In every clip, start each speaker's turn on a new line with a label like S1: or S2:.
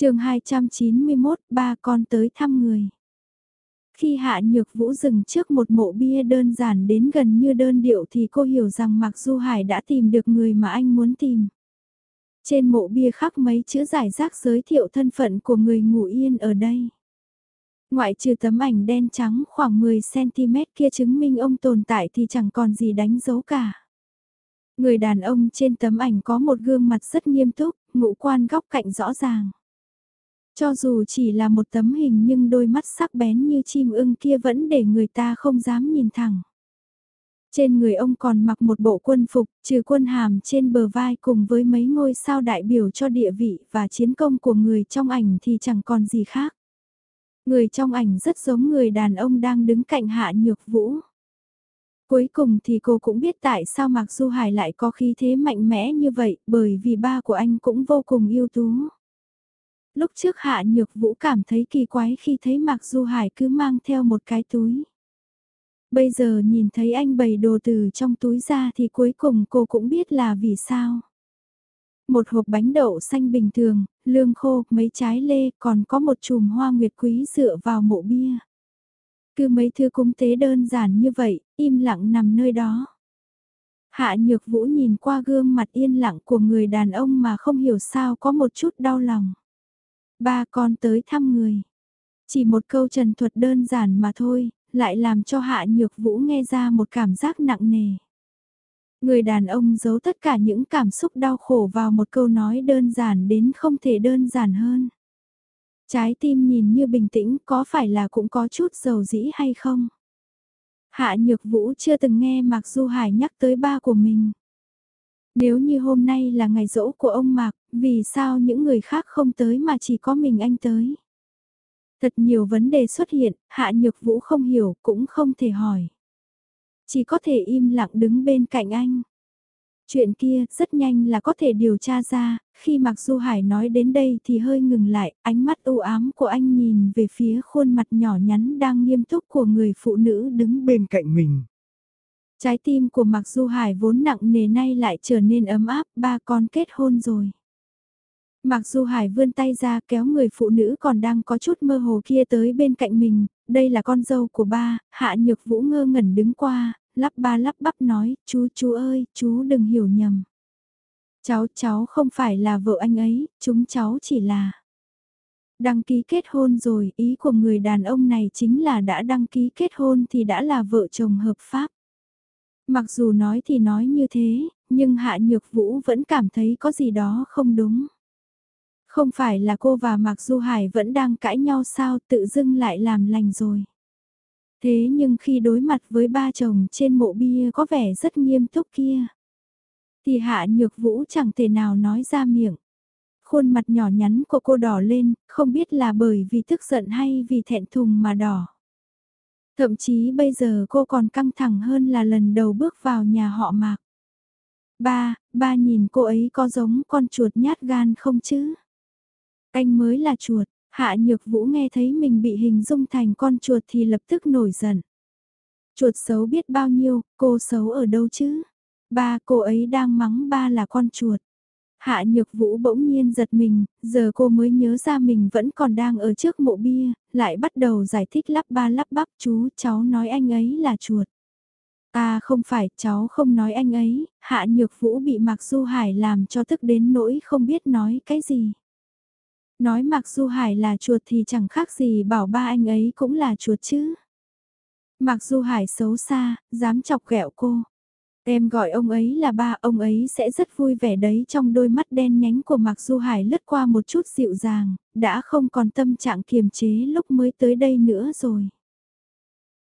S1: chương 291, ba con tới thăm người. Khi Hạ Nhược Vũ dừng trước một mộ bia đơn giản đến gần như đơn điệu thì cô hiểu rằng Mạc Du Hải đã tìm được người mà anh muốn tìm. Trên mộ bia khắc mấy chữ giải rác giới thiệu thân phận của người ngủ yên ở đây. Ngoại trừ tấm ảnh đen trắng khoảng 10cm kia chứng minh ông tồn tại thì chẳng còn gì đánh dấu cả. Người đàn ông trên tấm ảnh có một gương mặt rất nghiêm túc, ngũ quan góc cạnh rõ ràng. Cho dù chỉ là một tấm hình nhưng đôi mắt sắc bén như chim ưng kia vẫn để người ta không dám nhìn thẳng. Trên người ông còn mặc một bộ quân phục, trừ quân hàm trên bờ vai cùng với mấy ngôi sao đại biểu cho địa vị và chiến công của người trong ảnh thì chẳng còn gì khác. Người trong ảnh rất giống người đàn ông đang đứng cạnh hạ nhược vũ. Cuối cùng thì cô cũng biết tại sao Mạc Du Hải lại có khí thế mạnh mẽ như vậy, bởi vì ba của anh cũng vô cùng yêu tú. Lúc trước Hạ Nhược Vũ cảm thấy kỳ quái khi thấy Mạc Du Hải cứ mang theo một cái túi. Bây giờ nhìn thấy anh bày đồ từ trong túi ra thì cuối cùng cô cũng biết là vì sao. Một hộp bánh đậu xanh bình thường, lương khô, mấy trái lê, còn có một chùm hoa nguyệt quý dựa vào mộ bia. Cứ mấy thứ cúng tế đơn giản như vậy, im lặng nằm nơi đó. Hạ Nhược Vũ nhìn qua gương mặt yên lặng của người đàn ông mà không hiểu sao có một chút đau lòng. Ba con tới thăm người. Chỉ một câu trần thuật đơn giản mà thôi, lại làm cho Hạ Nhược Vũ nghe ra một cảm giác nặng nề. Người đàn ông giấu tất cả những cảm xúc đau khổ vào một câu nói đơn giản đến không thể đơn giản hơn. Trái tim nhìn như bình tĩnh có phải là cũng có chút dầu dĩ hay không? Hạ Nhược Vũ chưa từng nghe Mạc Du Hải nhắc tới ba của mình. Nếu như hôm nay là ngày rỗ của ông Mạc, vì sao những người khác không tới mà chỉ có mình anh tới? Thật nhiều vấn đề xuất hiện, Hạ Nhược Vũ không hiểu, cũng không thể hỏi. Chỉ có thể im lặng đứng bên cạnh anh. Chuyện kia rất nhanh là có thể điều tra ra, khi Mạc Du Hải nói đến đây thì hơi ngừng lại, ánh mắt u ám của anh nhìn về phía khuôn mặt nhỏ nhắn đang nghiêm túc của người phụ nữ đứng bên cạnh mình. Trái tim của Mạc Du Hải vốn nặng nề nay lại trở nên ấm áp, ba con kết hôn rồi. Mạc Du Hải vươn tay ra kéo người phụ nữ còn đang có chút mơ hồ kia tới bên cạnh mình, đây là con dâu của ba, Hạ Nhược Vũ ngơ ngẩn đứng qua, lắp ba lắp bắp nói, chú chú ơi, chú đừng hiểu nhầm. Cháu cháu không phải là vợ anh ấy, chúng cháu chỉ là... Đăng ký kết hôn rồi, ý của người đàn ông này chính là đã đăng ký kết hôn thì đã là vợ chồng hợp pháp. Mặc dù nói thì nói như thế, nhưng Hạ Nhược Vũ vẫn cảm thấy có gì đó không đúng. Không phải là cô và Mạc Du Hải vẫn đang cãi nhau sao tự dưng lại làm lành rồi. Thế nhưng khi đối mặt với ba chồng trên mộ bia có vẻ rất nghiêm túc kia, thì Hạ Nhược Vũ chẳng thể nào nói ra miệng. Khuôn mặt nhỏ nhắn của cô đỏ lên, không biết là bởi vì tức giận hay vì thẹn thùng mà đỏ. Thậm chí bây giờ cô còn căng thẳng hơn là lần đầu bước vào nhà họ Mạc. Ba, ba nhìn cô ấy có giống con chuột nhát gan không chứ? Anh mới là chuột, Hạ Nhược Vũ nghe thấy mình bị hình dung thành con chuột thì lập tức nổi giận. Chuột xấu biết bao nhiêu, cô xấu ở đâu chứ? Ba cô ấy đang mắng ba là con chuột. Hạ Nhược Vũ bỗng nhiên giật mình, giờ cô mới nhớ ra mình vẫn còn đang ở trước mộ bia, lại bắt đầu giải thích lắp ba lắp bắp chú cháu nói anh ấy là chuột. À không phải, cháu không nói anh ấy, Hạ Nhược Vũ bị Mạc Du Hải làm cho tức đến nỗi không biết nói cái gì. Nói Mạc Du Hải là chuột thì chẳng khác gì bảo ba anh ấy cũng là chuột chứ. Mạc Du Hải xấu xa, dám chọc ghẹo cô. Em gọi ông ấy là ba, ông ấy sẽ rất vui vẻ đấy trong đôi mắt đen nhánh của Mạc Du Hải lướt qua một chút dịu dàng, đã không còn tâm trạng kiềm chế lúc mới tới đây nữa rồi.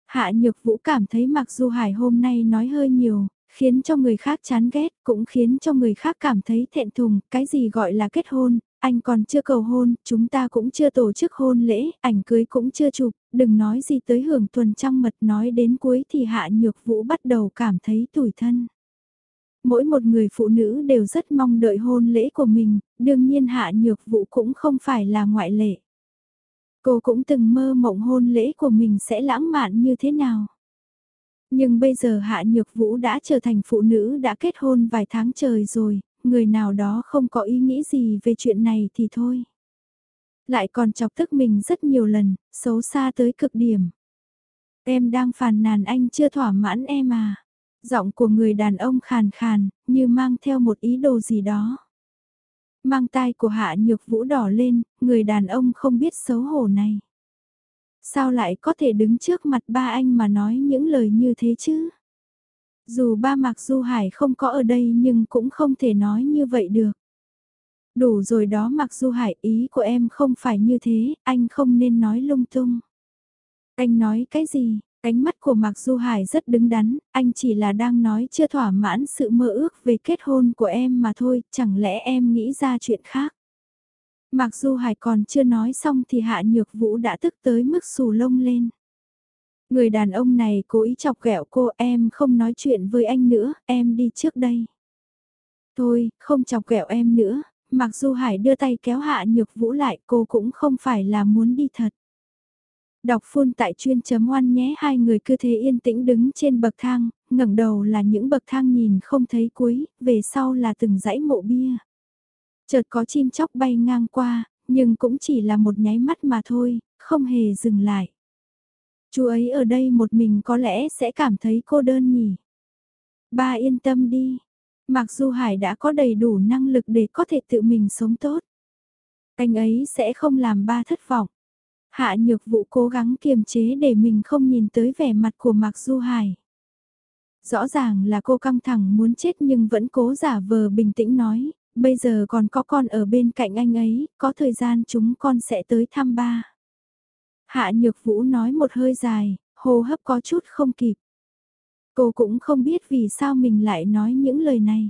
S1: Hạ Nhược Vũ cảm thấy Mạc Du Hải hôm nay nói hơi nhiều, khiến cho người khác chán ghét, cũng khiến cho người khác cảm thấy thẹn thùng, cái gì gọi là kết hôn, anh còn chưa cầu hôn, chúng ta cũng chưa tổ chức hôn lễ, ảnh cưới cũng chưa chụp, đừng nói gì tới hưởng tuần trăng mật nói đến cuối thì Hạ Nhược Vũ bắt đầu cảm thấy tủi thân. Mỗi một người phụ nữ đều rất mong đợi hôn lễ của mình, đương nhiên Hạ Nhược Vũ cũng không phải là ngoại lệ. Cô cũng từng mơ mộng hôn lễ của mình sẽ lãng mạn như thế nào. Nhưng bây giờ Hạ Nhược Vũ đã trở thành phụ nữ đã kết hôn vài tháng trời rồi, người nào đó không có ý nghĩ gì về chuyện này thì thôi. Lại còn chọc tức mình rất nhiều lần, xấu xa tới cực điểm. Em đang phàn nàn anh chưa thỏa mãn em à. Giọng của người đàn ông khàn khàn, như mang theo một ý đồ gì đó. Mang tai của hạ nhược vũ đỏ lên, người đàn ông không biết xấu hổ này. Sao lại có thể đứng trước mặt ba anh mà nói những lời như thế chứ? Dù ba Mạc Du Hải không có ở đây nhưng cũng không thể nói như vậy được. Đủ rồi đó Mạc Du Hải ý của em không phải như thế, anh không nên nói lung tung. Anh nói cái gì? Ánh mắt của Mạc Du Hải rất đứng đắn, anh chỉ là đang nói chưa thỏa mãn sự mơ ước về kết hôn của em mà thôi, chẳng lẽ em nghĩ ra chuyện khác. Mạc Du Hải còn chưa nói xong thì Hạ Nhược Vũ đã tức tới mức xù lông lên. Người đàn ông này cố ý chọc ghẹo cô em không nói chuyện với anh nữa, em đi trước đây. Thôi, không chọc ghẹo em nữa, mặc dù Hải đưa tay kéo Hạ Nhược Vũ lại cô cũng không phải là muốn đi thật. Đọc phun tại chuyên chấm oan nhé hai người cứ thế yên tĩnh đứng trên bậc thang, ngẩng đầu là những bậc thang nhìn không thấy cuối, về sau là từng dãy mộ bia. Chợt có chim chóc bay ngang qua, nhưng cũng chỉ là một nháy mắt mà thôi, không hề dừng lại. Chú ấy ở đây một mình có lẽ sẽ cảm thấy cô đơn nhỉ. Ba yên tâm đi, mặc dù Hải đã có đầy đủ năng lực để có thể tự mình sống tốt. Anh ấy sẽ không làm ba thất vọng. Hạ nhược vụ cố gắng kiềm chế để mình không nhìn tới vẻ mặt của Mạc Du Hải. Rõ ràng là cô căng thẳng muốn chết nhưng vẫn cố giả vờ bình tĩnh nói, bây giờ còn có con ở bên cạnh anh ấy, có thời gian chúng con sẽ tới thăm ba. Hạ nhược vũ nói một hơi dài, hô hấp có chút không kịp. Cô cũng không biết vì sao mình lại nói những lời này.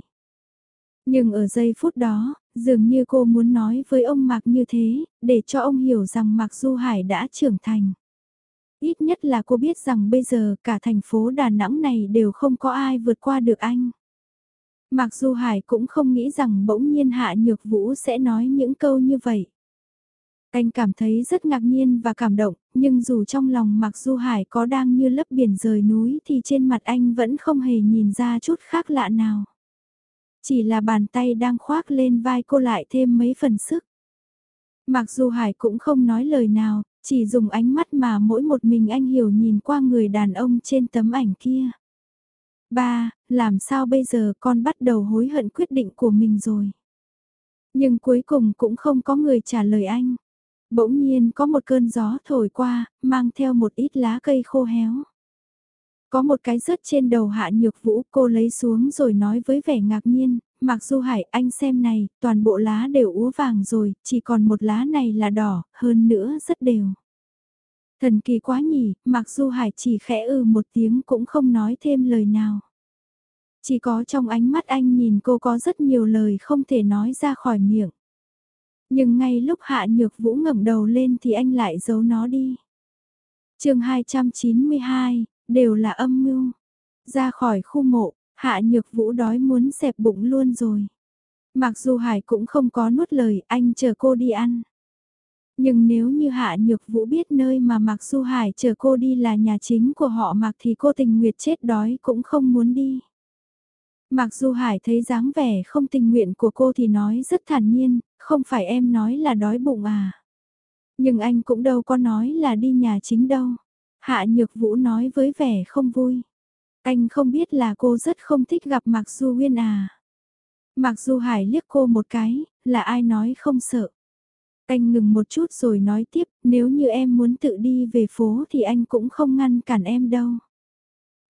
S1: Nhưng ở giây phút đó, dường như cô muốn nói với ông Mạc như thế, để cho ông hiểu rằng Mạc Du Hải đã trưởng thành. Ít nhất là cô biết rằng bây giờ cả thành phố Đà Nẵng này đều không có ai vượt qua được anh. Mạc Du Hải cũng không nghĩ rằng bỗng nhiên Hạ Nhược Vũ sẽ nói những câu như vậy. Anh cảm thấy rất ngạc nhiên và cảm động, nhưng dù trong lòng Mạc Du Hải có đang như lấp biển rời núi thì trên mặt anh vẫn không hề nhìn ra chút khác lạ nào. Chỉ là bàn tay đang khoác lên vai cô lại thêm mấy phần sức. Mặc Du Hải cũng không nói lời nào, chỉ dùng ánh mắt mà mỗi một mình anh hiểu nhìn qua người đàn ông trên tấm ảnh kia. Ba, làm sao bây giờ con bắt đầu hối hận quyết định của mình rồi. Nhưng cuối cùng cũng không có người trả lời anh. Bỗng nhiên có một cơn gió thổi qua, mang theo một ít lá cây khô héo. Có một cái rớt trên đầu hạ nhược vũ cô lấy xuống rồi nói với vẻ ngạc nhiên, mặc dù hải anh xem này, toàn bộ lá đều úa vàng rồi, chỉ còn một lá này là đỏ, hơn nữa rất đều. Thần kỳ quá nhỉ, mặc dù hải chỉ khẽ ư một tiếng cũng không nói thêm lời nào. Chỉ có trong ánh mắt anh nhìn cô có rất nhiều lời không thể nói ra khỏi miệng. Nhưng ngay lúc hạ nhược vũ ngẩng đầu lên thì anh lại giấu nó đi. chương 292, đều là âm mưu. Ra khỏi khu mộ, hạ nhược vũ đói muốn xẹp bụng luôn rồi. Mặc dù Hải cũng không có nuốt lời, anh chờ cô đi ăn. Nhưng nếu như Hạ Nhược Vũ biết nơi mà Mạc Du Hải chờ cô đi là nhà chính của họ Mạc thì cô tình nguyệt chết đói cũng không muốn đi mặc dù Hải thấy dáng vẻ không tình nguyện của cô thì nói rất thản nhiên, không phải em nói là đói bụng à. Nhưng anh cũng đâu có nói là đi nhà chính đâu. Hạ Nhược Vũ nói với vẻ không vui. Anh không biết là cô rất không thích gặp Mạc Du Huyên à. Mạc Du Hải liếc cô một cái, là ai nói không sợ. Anh ngừng một chút rồi nói tiếp, nếu như em muốn tự đi về phố thì anh cũng không ngăn cản em đâu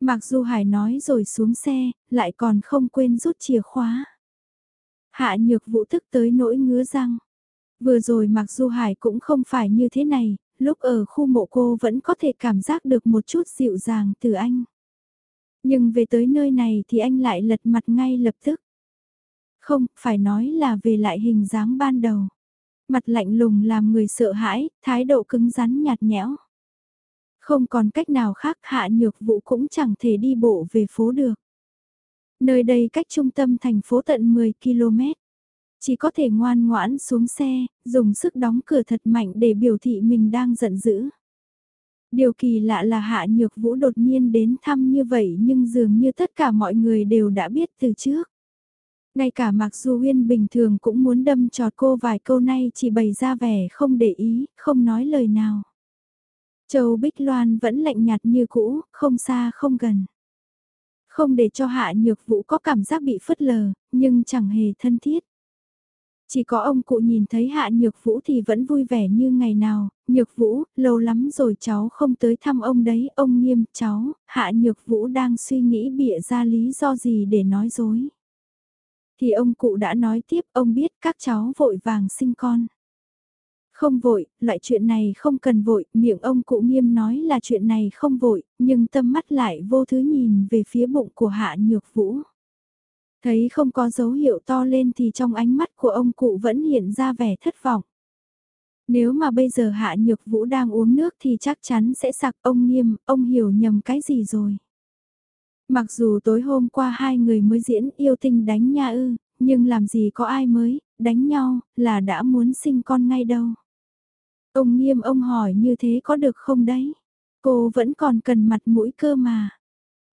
S1: mặc dù Hải nói rồi xuống xe, lại còn không quên rút chìa khóa. Hạ nhược vũ thức tới nỗi ngứa răng. Vừa rồi mặc Du Hải cũng không phải như thế này, lúc ở khu mộ cô vẫn có thể cảm giác được một chút dịu dàng từ anh. Nhưng về tới nơi này thì anh lại lật mặt ngay lập tức. Không, phải nói là về lại hình dáng ban đầu. Mặt lạnh lùng làm người sợ hãi, thái độ cứng rắn nhạt nhẽo. Không còn cách nào khác hạ nhược vụ cũng chẳng thể đi bộ về phố được. Nơi đây cách trung tâm thành phố tận 10 km chỉ có thể ngoan ngoãn xuống xe, dùng sức đóng cửa thật mạnh để biểu thị mình đang giận dữ. Điều kỳ lạ là Hạ Nhược Vũ đột nhiên đến thăm như vậy nhưng dường như tất cả mọi người đều đã biết từ trước. Ngay cả Mạc Du Huyên bình thường cũng muốn đâm trọt cô vài câu nay chỉ bày ra vẻ không để ý, không nói lời nào. Châu Bích Loan vẫn lạnh nhạt như cũ, không xa không gần. Không để cho Hạ Nhược Vũ có cảm giác bị phất lờ, nhưng chẳng hề thân thiết. Chỉ có ông cụ nhìn thấy Hạ Nhược Vũ thì vẫn vui vẻ như ngày nào, Nhược Vũ, lâu lắm rồi cháu không tới thăm ông đấy, ông nghiêm cháu, Hạ Nhược Vũ đang suy nghĩ bịa ra lý do gì để nói dối. Thì ông cụ đã nói tiếp, ông biết các cháu vội vàng sinh con. Không vội, loại chuyện này không cần vội, miệng ông cụ nghiêm nói là chuyện này không vội, nhưng tâm mắt lại vô thứ nhìn về phía bụng của Hạ Nhược Vũ. Thấy không có dấu hiệu to lên thì trong ánh mắt của ông cụ vẫn hiện ra vẻ thất vọng. Nếu mà bây giờ Hạ Nhược Vũ đang uống nước thì chắc chắn sẽ sặc ông nghiêm, ông hiểu nhầm cái gì rồi. Mặc dù tối hôm qua hai người mới diễn yêu tinh đánh nha ư, nhưng làm gì có ai mới, đánh nhau, là đã muốn sinh con ngay đâu. Ông nghiêm ông hỏi như thế có được không đấy? Cô vẫn còn cần mặt mũi cơ mà.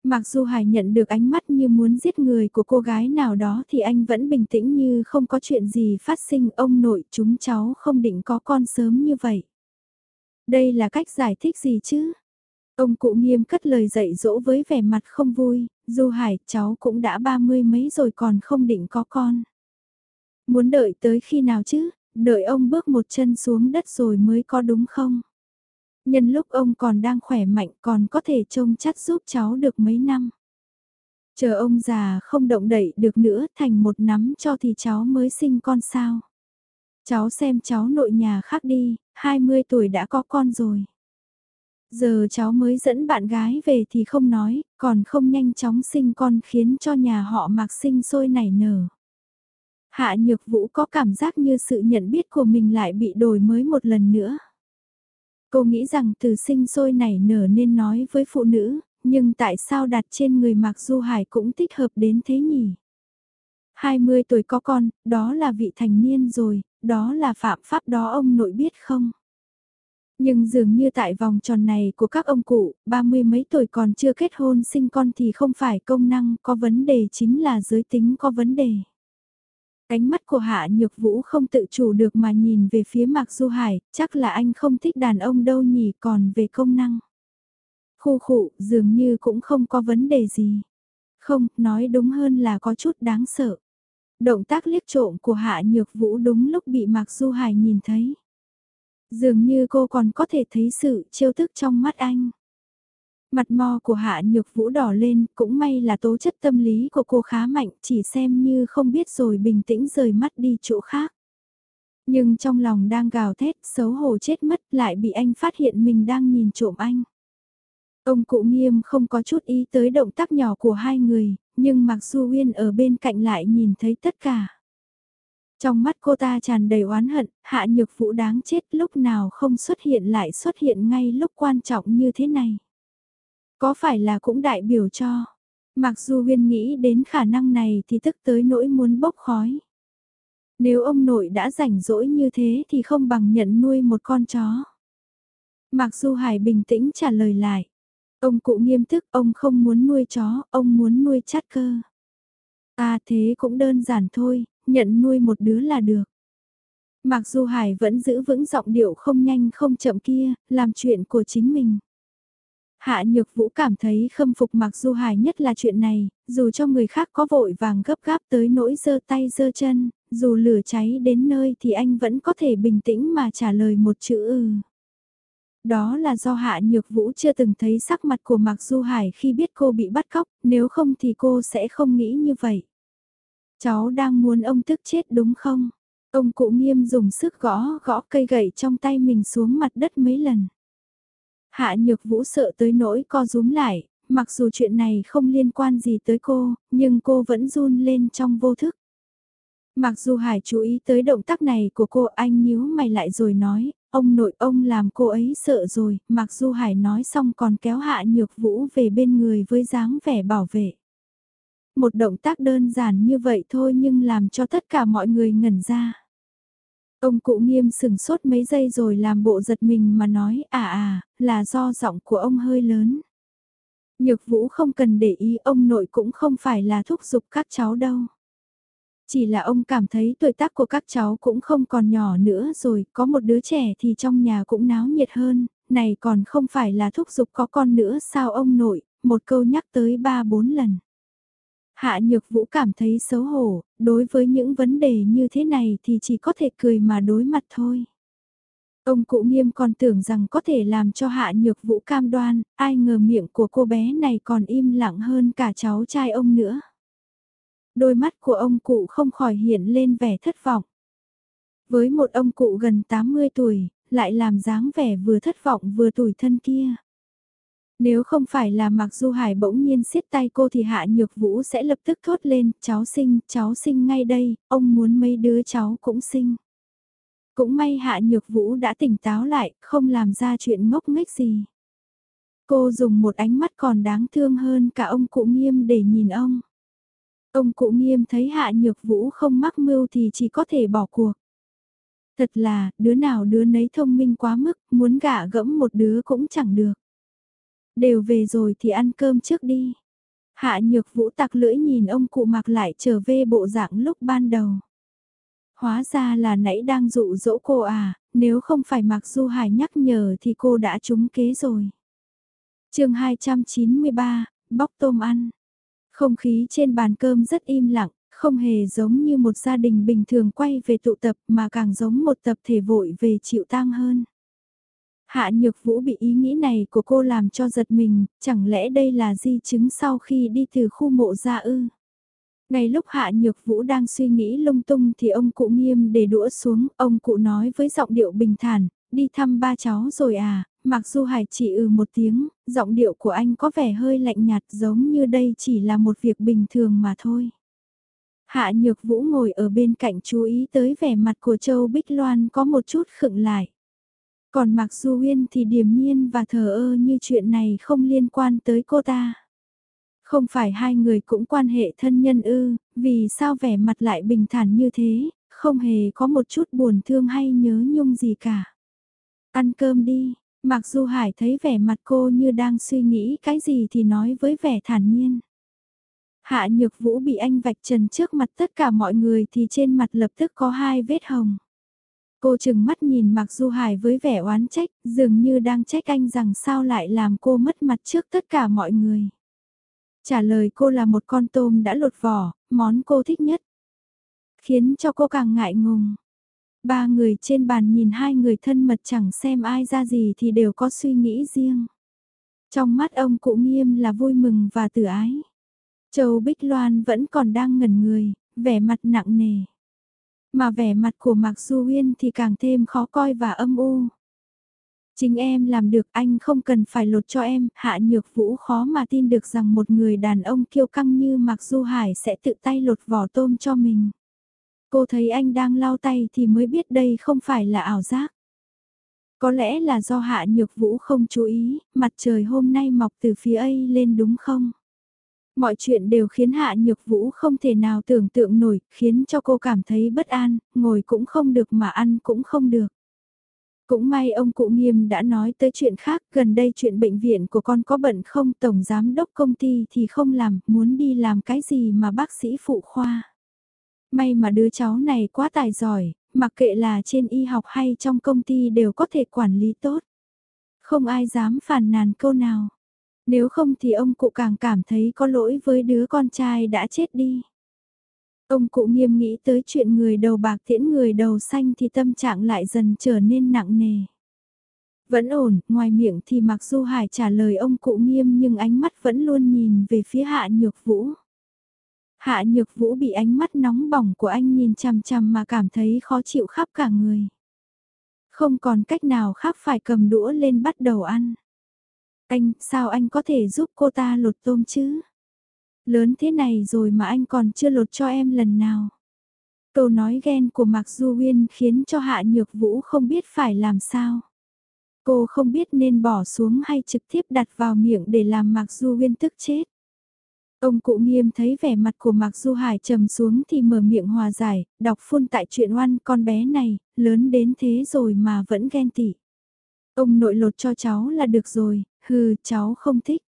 S1: Mặc dù Hải nhận được ánh mắt như muốn giết người của cô gái nào đó thì anh vẫn bình tĩnh như không có chuyện gì phát sinh ông nội chúng cháu không định có con sớm như vậy. Đây là cách giải thích gì chứ? Ông cụ nghiêm cất lời dạy dỗ với vẻ mặt không vui, Du Hải cháu cũng đã ba mươi mấy rồi còn không định có con. Muốn đợi tới khi nào chứ, đợi ông bước một chân xuống đất rồi mới có đúng không? Nhân lúc ông còn đang khỏe mạnh còn có thể trông chắt giúp cháu được mấy năm. Chờ ông già không động đậy được nữa thành một nắm cho thì cháu mới sinh con sao. Cháu xem cháu nội nhà khác đi, 20 tuổi đã có con rồi. Giờ cháu mới dẫn bạn gái về thì không nói, còn không nhanh chóng sinh con khiến cho nhà họ mạc sinh sôi nảy nở. Hạ Nhược Vũ có cảm giác như sự nhận biết của mình lại bị đổi mới một lần nữa. Cô nghĩ rằng từ sinh sôi nảy nở nên nói với phụ nữ, nhưng tại sao đặt trên người Mạc Du Hải cũng thích hợp đến thế nhỉ? 20 tuổi có con, đó là vị thành niên rồi, đó là phạm pháp đó ông nội biết không? Nhưng dường như tại vòng tròn này của các ông cụ, ba mươi mấy tuổi còn chưa kết hôn sinh con thì không phải công năng có vấn đề chính là giới tính có vấn đề. Cánh mắt của Hạ Nhược Vũ không tự chủ được mà nhìn về phía Mạc Du Hải, chắc là anh không thích đàn ông đâu nhỉ còn về công năng. Khu khụ dường như cũng không có vấn đề gì. Không, nói đúng hơn là có chút đáng sợ. Động tác liếc trộm của Hạ Nhược Vũ đúng lúc bị Mạc Du Hải nhìn thấy. Dường như cô còn có thể thấy sự trêu tức trong mắt anh. Mặt mò của Hạ Nhược Vũ đỏ lên, cũng may là tố chất tâm lý của cô khá mạnh, chỉ xem như không biết rồi bình tĩnh rời mắt đi chỗ khác. Nhưng trong lòng đang gào thét, xấu hổ chết mất lại bị anh phát hiện mình đang nhìn trộm anh. Ông cụ nghiêm không có chút ý tới động tác nhỏ của hai người, nhưng mặc dù Uyên ở bên cạnh lại nhìn thấy tất cả. Trong mắt cô ta tràn đầy oán hận, hạ nhược vũ đáng chết lúc nào không xuất hiện lại xuất hiện ngay lúc quan trọng như thế này. Có phải là cũng đại biểu cho, mặc dù huyên nghĩ đến khả năng này thì tức tới nỗi muốn bốc khói. Nếu ông nội đã rảnh rỗi như thế thì không bằng nhận nuôi một con chó. Mặc dù Hải bình tĩnh trả lời lại. Ông cụ nghiêm túc, ông không muốn nuôi chó, ông muốn nuôi chát cơ. À thế cũng đơn giản thôi, nhận nuôi một đứa là được. Mặc dù Hải vẫn giữ vững giọng điệu không nhanh không chậm kia, làm chuyện của chính mình. Hạ Nhược Vũ cảm thấy khâm phục Mạc Du Hải nhất là chuyện này, dù cho người khác có vội vàng gấp gáp tới nỗi giơ tay giơ chân, dù lửa cháy đến nơi thì anh vẫn có thể bình tĩnh mà trả lời một chữ ừ. Đó là do Hạ Nhược Vũ chưa từng thấy sắc mặt của Mạc Du Hải khi biết cô bị bắt cóc, nếu không thì cô sẽ không nghĩ như vậy. Cháu đang muốn ông tức chết đúng không? Ông cụ nghiêm dùng sức gõ gõ cây gậy trong tay mình xuống mặt đất mấy lần. Hạ nhược vũ sợ tới nỗi co rúm lại, mặc dù chuyện này không liên quan gì tới cô, nhưng cô vẫn run lên trong vô thức. Mặc dù Hải chú ý tới động tác này của cô anh nhíu mày lại rồi nói, ông nội ông làm cô ấy sợ rồi, mặc dù Hải nói xong còn kéo hạ nhược vũ về bên người với dáng vẻ bảo vệ. Một động tác đơn giản như vậy thôi nhưng làm cho tất cả mọi người ngẩn ra. Ông cụ nghiêm sừng sốt mấy giây rồi làm bộ giật mình mà nói à à, là do giọng của ông hơi lớn. Nhược vũ không cần để ý ông nội cũng không phải là thúc giục các cháu đâu. Chỉ là ông cảm thấy tuổi tác của các cháu cũng không còn nhỏ nữa rồi, có một đứa trẻ thì trong nhà cũng náo nhiệt hơn, này còn không phải là thúc giục có con nữa sao ông nội, một câu nhắc tới ba bốn lần. Hạ Nhược Vũ cảm thấy xấu hổ, đối với những vấn đề như thế này thì chỉ có thể cười mà đối mặt thôi. Ông cụ nghiêm còn tưởng rằng có thể làm cho Hạ Nhược Vũ cam đoan, ai ngờ miệng của cô bé này còn im lặng hơn cả cháu trai ông nữa. Đôi mắt của ông cụ không khỏi hiện lên vẻ thất vọng. Với một ông cụ gần 80 tuổi, lại làm dáng vẻ vừa thất vọng vừa tủi thân kia. Nếu không phải là Mạc Du Hải bỗng nhiên siết tay cô thì Hạ Nhược Vũ sẽ lập tức thốt lên, cháu sinh, cháu sinh ngay đây, ông muốn mấy đứa cháu cũng sinh. Cũng may Hạ Nhược Vũ đã tỉnh táo lại, không làm ra chuyện ngốc nghếch gì. Cô dùng một ánh mắt còn đáng thương hơn cả ông cụ nghiêm để nhìn ông. Ông cụ nghiêm thấy Hạ Nhược Vũ không mắc mưu thì chỉ có thể bỏ cuộc. Thật là, đứa nào đứa nấy thông minh quá mức, muốn gả gẫm một đứa cũng chẳng được. Đều về rồi thì ăn cơm trước đi. Hạ nhược vũ tặc lưỡi nhìn ông cụ mặc lại trở về bộ dạng lúc ban đầu. Hóa ra là nãy đang dụ dỗ cô à, nếu không phải mặc du hải nhắc nhở thì cô đã trúng kế rồi. chương 293, bóc tôm ăn. Không khí trên bàn cơm rất im lặng, không hề giống như một gia đình bình thường quay về tụ tập mà càng giống một tập thể vội về chịu tang hơn. Hạ Nhược Vũ bị ý nghĩ này của cô làm cho giật mình, chẳng lẽ đây là di chứng sau khi đi từ khu mộ ra ư? Ngay lúc Hạ Nhược Vũ đang suy nghĩ lung tung thì ông cụ nghiêm để đũa xuống, ông cụ nói với giọng điệu bình thản, đi thăm ba cháu rồi à, mặc dù Hải chỉ ừ một tiếng, giọng điệu của anh có vẻ hơi lạnh nhạt giống như đây chỉ là một việc bình thường mà thôi. Hạ Nhược Vũ ngồi ở bên cạnh chú ý tới vẻ mặt của Châu Bích Loan có một chút khựng lại. Còn Mạc Du Uyên thì điềm nhiên và thờ ơ như chuyện này không liên quan tới cô ta. Không phải hai người cũng quan hệ thân nhân ư, vì sao vẻ mặt lại bình thản như thế, không hề có một chút buồn thương hay nhớ nhung gì cả. Ăn cơm đi, Mạc Du Hải thấy vẻ mặt cô như đang suy nghĩ cái gì thì nói với vẻ thản nhiên. Hạ Nhược Vũ bị anh vạch trần trước mặt tất cả mọi người thì trên mặt lập tức có hai vết hồng. Cô chừng mắt nhìn Mạc Du Hải với vẻ oán trách, dường như đang trách anh rằng sao lại làm cô mất mặt trước tất cả mọi người. Trả lời cô là một con tôm đã lột vỏ, món cô thích nhất. Khiến cho cô càng ngại ngùng. Ba người trên bàn nhìn hai người thân mật chẳng xem ai ra gì thì đều có suy nghĩ riêng. Trong mắt ông cụ nghiêm là vui mừng và tự ái. Châu Bích Loan vẫn còn đang ngẩn người, vẻ mặt nặng nề. Mà vẻ mặt của Mạc Du Huyên thì càng thêm khó coi và âm u. Chính em làm được anh không cần phải lột cho em, hạ nhược vũ khó mà tin được rằng một người đàn ông kiêu căng như Mạc Du Hải sẽ tự tay lột vỏ tôm cho mình. Cô thấy anh đang lau tay thì mới biết đây không phải là ảo giác. Có lẽ là do hạ nhược vũ không chú ý, mặt trời hôm nay mọc từ phía ấy lên đúng không? Mọi chuyện đều khiến Hạ Nhược Vũ không thể nào tưởng tượng nổi, khiến cho cô cảm thấy bất an, ngồi cũng không được mà ăn cũng không được. Cũng may ông cụ nghiêm đã nói tới chuyện khác, gần đây chuyện bệnh viện của con có bận không, tổng giám đốc công ty thì không làm, muốn đi làm cái gì mà bác sĩ phụ khoa. May mà đứa cháu này quá tài giỏi, mặc kệ là trên y học hay trong công ty đều có thể quản lý tốt. Không ai dám phản nàn câu nào. Nếu không thì ông cụ càng cảm thấy có lỗi với đứa con trai đã chết đi. Ông cụ nghiêm nghĩ tới chuyện người đầu bạc tiễn người đầu xanh thì tâm trạng lại dần trở nên nặng nề. Vẫn ổn, ngoài miệng thì mặc dù Hải trả lời ông cụ nghiêm nhưng ánh mắt vẫn luôn nhìn về phía hạ nhược vũ. Hạ nhược vũ bị ánh mắt nóng bỏng của anh nhìn chằm chằm mà cảm thấy khó chịu khắp cả người. Không còn cách nào khác phải cầm đũa lên bắt đầu ăn. Anh, sao anh có thể giúp cô ta lột tôm chứ? Lớn thế này rồi mà anh còn chưa lột cho em lần nào. Câu nói ghen của Mạc Du Uyên khiến cho Hạ Nhược Vũ không biết phải làm sao. Cô không biết nên bỏ xuống hay trực tiếp đặt vào miệng để làm Mạc Du Uyên tức chết. Ông cụ nghiêm thấy vẻ mặt của Mạc Du Hải trầm xuống thì mở miệng hòa giải, đọc phun tại chuyện oan con bé này, lớn đến thế rồi mà vẫn ghen tị. Ông nội lột cho cháu là được rồi, hừ, cháu không thích.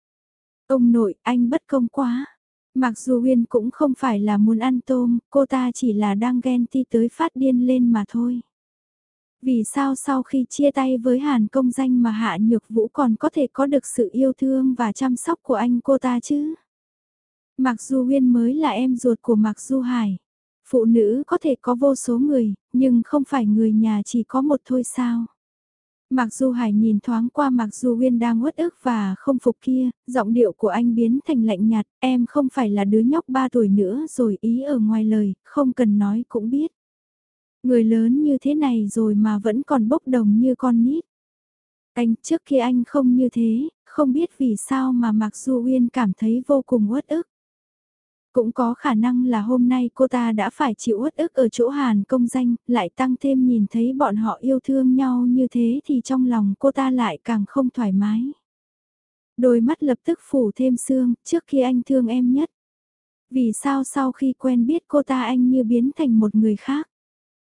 S1: Ông nội, anh bất công quá. Mặc dù Uyên cũng không phải là muốn ăn tôm, cô ta chỉ là đang ghen ti tới phát điên lên mà thôi. Vì sao sau khi chia tay với Hàn công danh mà Hạ Nhược Vũ còn có thể có được sự yêu thương và chăm sóc của anh cô ta chứ? Mặc dù Uyên mới là em ruột của Mặc Du Hải. Phụ nữ có thể có vô số người, nhưng không phải người nhà chỉ có một thôi sao? Mặc dù Hải nhìn thoáng qua Mặc dù Uyên đang uất ức và không phục kia, giọng điệu của anh biến thành lạnh nhạt, em không phải là đứa nhóc 3 tuổi nữa rồi ý ở ngoài lời, không cần nói cũng biết. Người lớn như thế này rồi mà vẫn còn bốc đồng như con nít. Anh trước khi anh không như thế, không biết vì sao mà Mặc dù Uyên cảm thấy vô cùng uất ức. Cũng có khả năng là hôm nay cô ta đã phải chịu uất ức ở chỗ Hàn công danh, lại tăng thêm nhìn thấy bọn họ yêu thương nhau như thế thì trong lòng cô ta lại càng không thoải mái. Đôi mắt lập tức phủ thêm sương, trước khi anh thương em nhất. Vì sao sau khi quen biết cô ta anh như biến thành một người khác?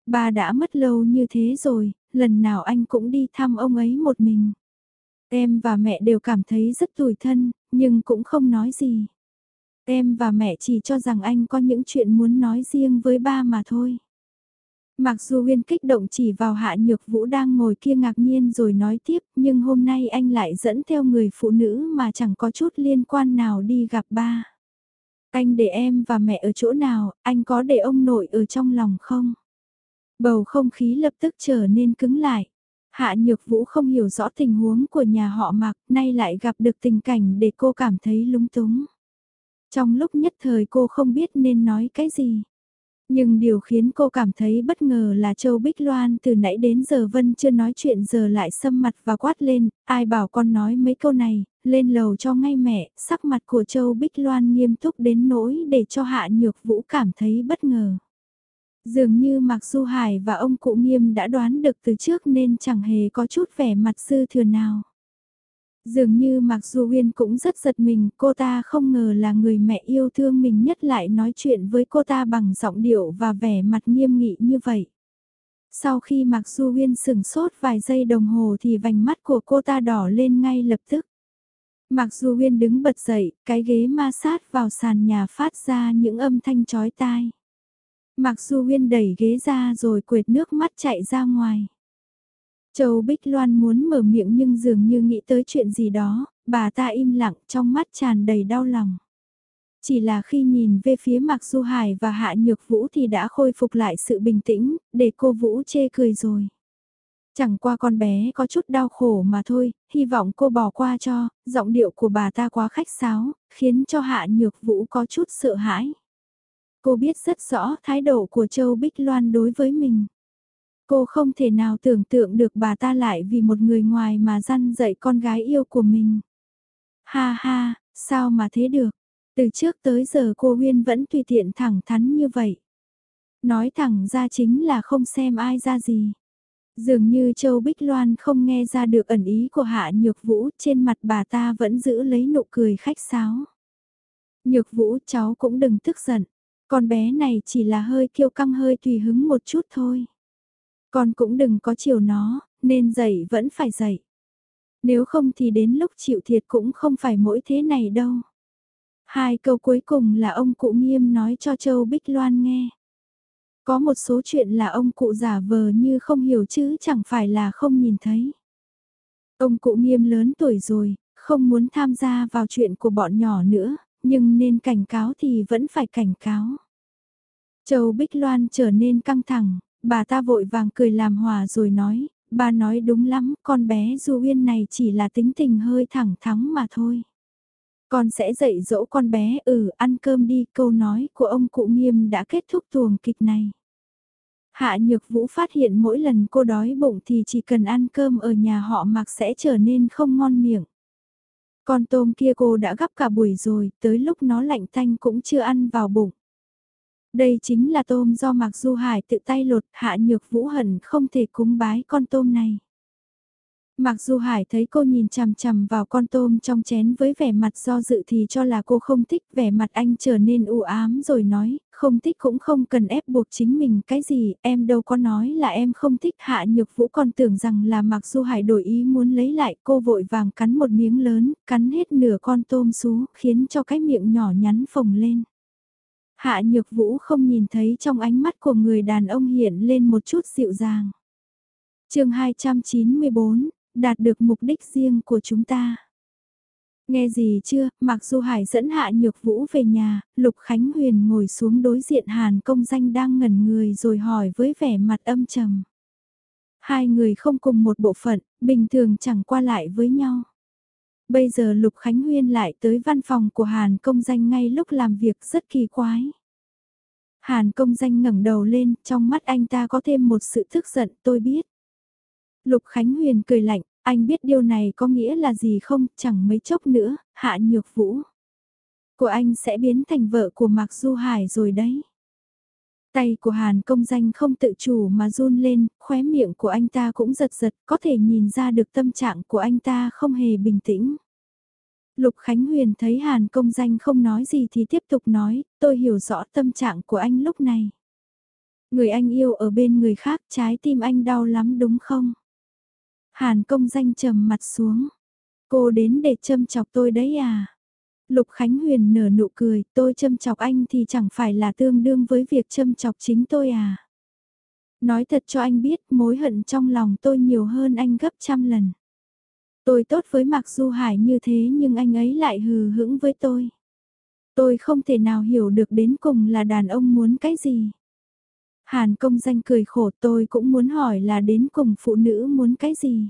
S1: Bà đã mất lâu như thế rồi, lần nào anh cũng đi thăm ông ấy một mình. Em và mẹ đều cảm thấy rất tủi thân, nhưng cũng không nói gì. Em và mẹ chỉ cho rằng anh có những chuyện muốn nói riêng với ba mà thôi. Mặc dù Huyên kích động chỉ vào Hạ Nhược Vũ đang ngồi kia ngạc nhiên rồi nói tiếp, nhưng hôm nay anh lại dẫn theo người phụ nữ mà chẳng có chút liên quan nào đi gặp ba. Anh để em và mẹ ở chỗ nào, anh có để ông nội ở trong lòng không? Bầu không khí lập tức trở nên cứng lại. Hạ Nhược Vũ không hiểu rõ tình huống của nhà họ Mạc, nay lại gặp được tình cảnh để cô cảm thấy lúng túng. Trong lúc nhất thời cô không biết nên nói cái gì. Nhưng điều khiến cô cảm thấy bất ngờ là Châu Bích Loan từ nãy đến giờ Vân chưa nói chuyện giờ lại xâm mặt và quát lên, ai bảo con nói mấy câu này, lên lầu cho ngay mẹ, sắc mặt của Châu Bích Loan nghiêm túc đến nỗi để cho Hạ Nhược Vũ cảm thấy bất ngờ. Dường như Mạc Du Hải và ông cụ nghiêm đã đoán được từ trước nên chẳng hề có chút vẻ mặt sư thừa nào. Dường như Mạc Du Uyên cũng rất giật mình, cô ta không ngờ là người mẹ yêu thương mình nhất lại nói chuyện với cô ta bằng giọng điệu và vẻ mặt nghiêm nghị như vậy. Sau khi Mạc Du Uyên sừng sốt vài giây đồng hồ thì vành mắt của cô ta đỏ lên ngay lập tức. Mạc Du Uyên đứng bật dậy, cái ghế ma sát vào sàn nhà phát ra những âm thanh chói tai. Mạc Du Uyên đẩy ghế ra rồi quệt nước mắt chạy ra ngoài. Châu Bích Loan muốn mở miệng nhưng dường như nghĩ tới chuyện gì đó, bà ta im lặng trong mắt tràn đầy đau lòng. Chỉ là khi nhìn về phía Mạc Du Hải và Hạ Nhược Vũ thì đã khôi phục lại sự bình tĩnh, để cô Vũ chê cười rồi. Chẳng qua con bé có chút đau khổ mà thôi, hy vọng cô bỏ qua cho, giọng điệu của bà ta quá khách sáo, khiến cho Hạ Nhược Vũ có chút sợ hãi. Cô biết rất rõ thái độ của Châu Bích Loan đối với mình. Cô không thể nào tưởng tượng được bà ta lại vì một người ngoài mà răn dạy con gái yêu của mình. Ha ha, sao mà thế được? Từ trước tới giờ cô nguyên vẫn tùy tiện thẳng thắn như vậy. Nói thẳng ra chính là không xem ai ra gì. Dường như Châu Bích Loan không nghe ra được ẩn ý của Hạ Nhược Vũ, trên mặt bà ta vẫn giữ lấy nụ cười khách sáo. Nhược Vũ cháu cũng đừng tức giận, con bé này chỉ là hơi kiêu căng hơi tùy hứng một chút thôi. Con cũng đừng có chiều nó, nên dạy vẫn phải dạy. Nếu không thì đến lúc chịu thiệt cũng không phải mỗi thế này đâu. Hai câu cuối cùng là ông cụ nghiêm nói cho Châu Bích Loan nghe. Có một số chuyện là ông cụ giả vờ như không hiểu chứ chẳng phải là không nhìn thấy. Ông cụ nghiêm lớn tuổi rồi, không muốn tham gia vào chuyện của bọn nhỏ nữa, nhưng nên cảnh cáo thì vẫn phải cảnh cáo. Châu Bích Loan trở nên căng thẳng, Bà ta vội vàng cười làm hòa rồi nói, bà nói đúng lắm, con bé Du Uyên này chỉ là tính tình hơi thẳng thắng mà thôi. Con sẽ dạy dỗ con bé ừ ăn cơm đi câu nói của ông cụ nghiêm đã kết thúc tuồng kịch này. Hạ Nhược Vũ phát hiện mỗi lần cô đói bụng thì chỉ cần ăn cơm ở nhà họ mặc sẽ trở nên không ngon miệng. Con tôm kia cô đã gắp cả buổi rồi, tới lúc nó lạnh tanh cũng chưa ăn vào bụng. Đây chính là tôm do Mạc Du Hải tự tay lột hạ nhược vũ hận không thể cúng bái con tôm này. Mặc du Hải thấy cô nhìn chằm chằm vào con tôm trong chén với vẻ mặt do dự thì cho là cô không thích vẻ mặt anh trở nên u ám rồi nói, không thích cũng không cần ép buộc chính mình cái gì, em đâu có nói là em không thích hạ nhược vũ còn tưởng rằng là mặc du Hải đổi ý muốn lấy lại cô vội vàng cắn một miếng lớn, cắn hết nửa con tôm sú, khiến cho cái miệng nhỏ nhắn phồng lên. Hạ nhược vũ không nhìn thấy trong ánh mắt của người đàn ông hiện lên một chút dịu dàng. chương 294, đạt được mục đích riêng của chúng ta. Nghe gì chưa, mặc dù Hải dẫn Hạ Nhược Vũ về nhà, Lục Khánh Huyền ngồi xuống đối diện Hàn công danh đang ngẩn người rồi hỏi với vẻ mặt âm trầm. Hai người không cùng một bộ phận, bình thường chẳng qua lại với nhau. Bây giờ Lục Khánh Huyên lại tới văn phòng của Hàn công danh ngay lúc làm việc rất kỳ quái. Hàn công danh ngẩng đầu lên, trong mắt anh ta có thêm một sự tức giận tôi biết. Lục Khánh Huyền cười lạnh, anh biết điều này có nghĩa là gì không, chẳng mấy chốc nữa, hạ nhược vũ. Của anh sẽ biến thành vợ của Mạc Du Hải rồi đấy. Tay của Hàn công danh không tự chủ mà run lên, khóe miệng của anh ta cũng giật giật, có thể nhìn ra được tâm trạng của anh ta không hề bình tĩnh. Lục Khánh Huyền thấy Hàn công danh không nói gì thì tiếp tục nói, tôi hiểu rõ tâm trạng của anh lúc này. Người anh yêu ở bên người khác trái tim anh đau lắm đúng không? Hàn công danh trầm mặt xuống. Cô đến để châm chọc tôi đấy à? Lục Khánh Huyền nở nụ cười, tôi châm chọc anh thì chẳng phải là tương đương với việc châm chọc chính tôi à? Nói thật cho anh biết mối hận trong lòng tôi nhiều hơn anh gấp trăm lần. Tôi tốt với Mạc Du Hải như thế nhưng anh ấy lại hừ hững với tôi. Tôi không thể nào hiểu được đến cùng là đàn ông muốn cái gì. Hàn công danh cười khổ tôi cũng muốn hỏi là đến cùng phụ nữ muốn cái gì.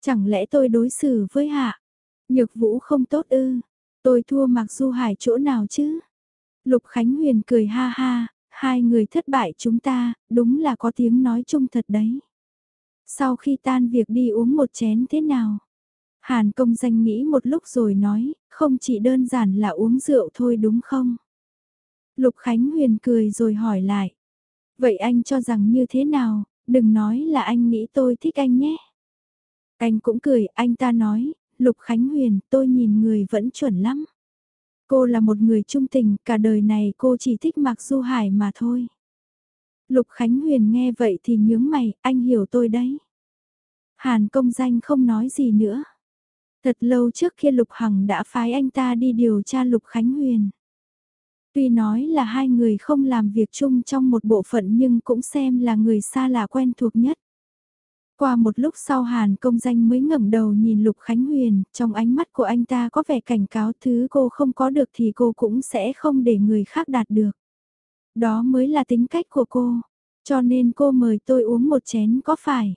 S1: Chẳng lẽ tôi đối xử với hạ? Nhược vũ không tốt ư? Tôi thua Mạc Du Hải chỗ nào chứ? Lục Khánh Huyền cười ha ha, hai người thất bại chúng ta, đúng là có tiếng nói chung thật đấy. Sau khi tan việc đi uống một chén thế nào? Hàn công danh nghĩ một lúc rồi nói, không chỉ đơn giản là uống rượu thôi đúng không? Lục Khánh Huyền cười rồi hỏi lại. Vậy anh cho rằng như thế nào, đừng nói là anh nghĩ tôi thích anh nhé. Anh cũng cười, anh ta nói, Lục Khánh Huyền, tôi nhìn người vẫn chuẩn lắm. Cô là một người trung tình, cả đời này cô chỉ thích Mạc Du Hải mà thôi. Lục Khánh Huyền nghe vậy thì nhướng mày, anh hiểu tôi đấy. Hàn công danh không nói gì nữa. Thật lâu trước kia Lục Hằng đã phái anh ta đi điều tra Lục Khánh Huyền. Tuy nói là hai người không làm việc chung trong một bộ phận nhưng cũng xem là người xa lạ quen thuộc nhất. Qua một lúc sau Hàn công danh mới ngẩng đầu nhìn Lục Khánh Huyền, trong ánh mắt của anh ta có vẻ cảnh cáo thứ cô không có được thì cô cũng sẽ không để người khác đạt được. Đó mới là tính cách của cô, cho nên cô mời tôi uống một chén có phải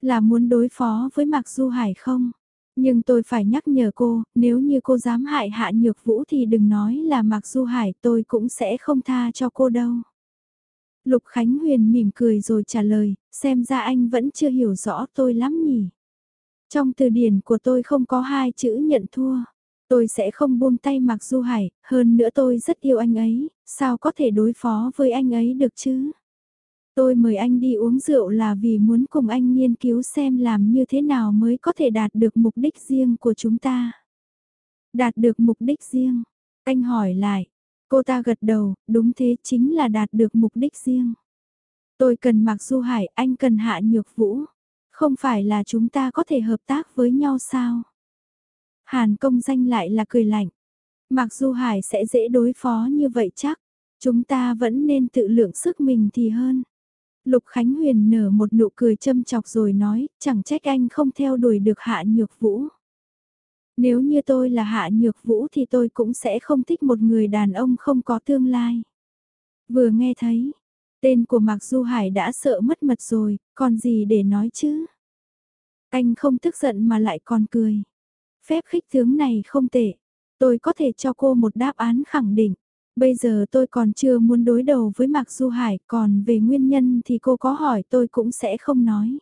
S1: là muốn đối phó với Mạc Du Hải không? Nhưng tôi phải nhắc nhở cô, nếu như cô dám hại hạ nhược vũ thì đừng nói là Mạc Du Hải tôi cũng sẽ không tha cho cô đâu. Lục Khánh Huyền mỉm cười rồi trả lời, xem ra anh vẫn chưa hiểu rõ tôi lắm nhỉ. Trong từ điển của tôi không có hai chữ nhận thua. Tôi sẽ không buông tay Mạc Du Hải, hơn nữa tôi rất yêu anh ấy, sao có thể đối phó với anh ấy được chứ? Tôi mời anh đi uống rượu là vì muốn cùng anh nghiên cứu xem làm như thế nào mới có thể đạt được mục đích riêng của chúng ta. Đạt được mục đích riêng. Anh hỏi lại. Cô ta gật đầu, đúng thế chính là đạt được mục đích riêng. Tôi cần Mạc Du Hải, anh cần Hạ Nhược Vũ. Không phải là chúng ta có thể hợp tác với nhau sao? Hàn công danh lại là cười lạnh. Mạc Du Hải sẽ dễ đối phó như vậy chắc. Chúng ta vẫn nên tự lượng sức mình thì hơn. Lục Khánh Huyền nở một nụ cười châm chọc rồi nói, chẳng trách anh không theo đuổi được Hạ Nhược Vũ. Nếu như tôi là Hạ Nhược Vũ thì tôi cũng sẽ không thích một người đàn ông không có tương lai. Vừa nghe thấy, tên của Mạc Du Hải đã sợ mất mật rồi, còn gì để nói chứ? Anh không tức giận mà lại còn cười. Phép khích tướng này không tệ, tôi có thể cho cô một đáp án khẳng định. Bây giờ tôi còn chưa muốn đối đầu với Mạc Du Hải, còn về nguyên nhân thì cô có hỏi tôi cũng sẽ không nói.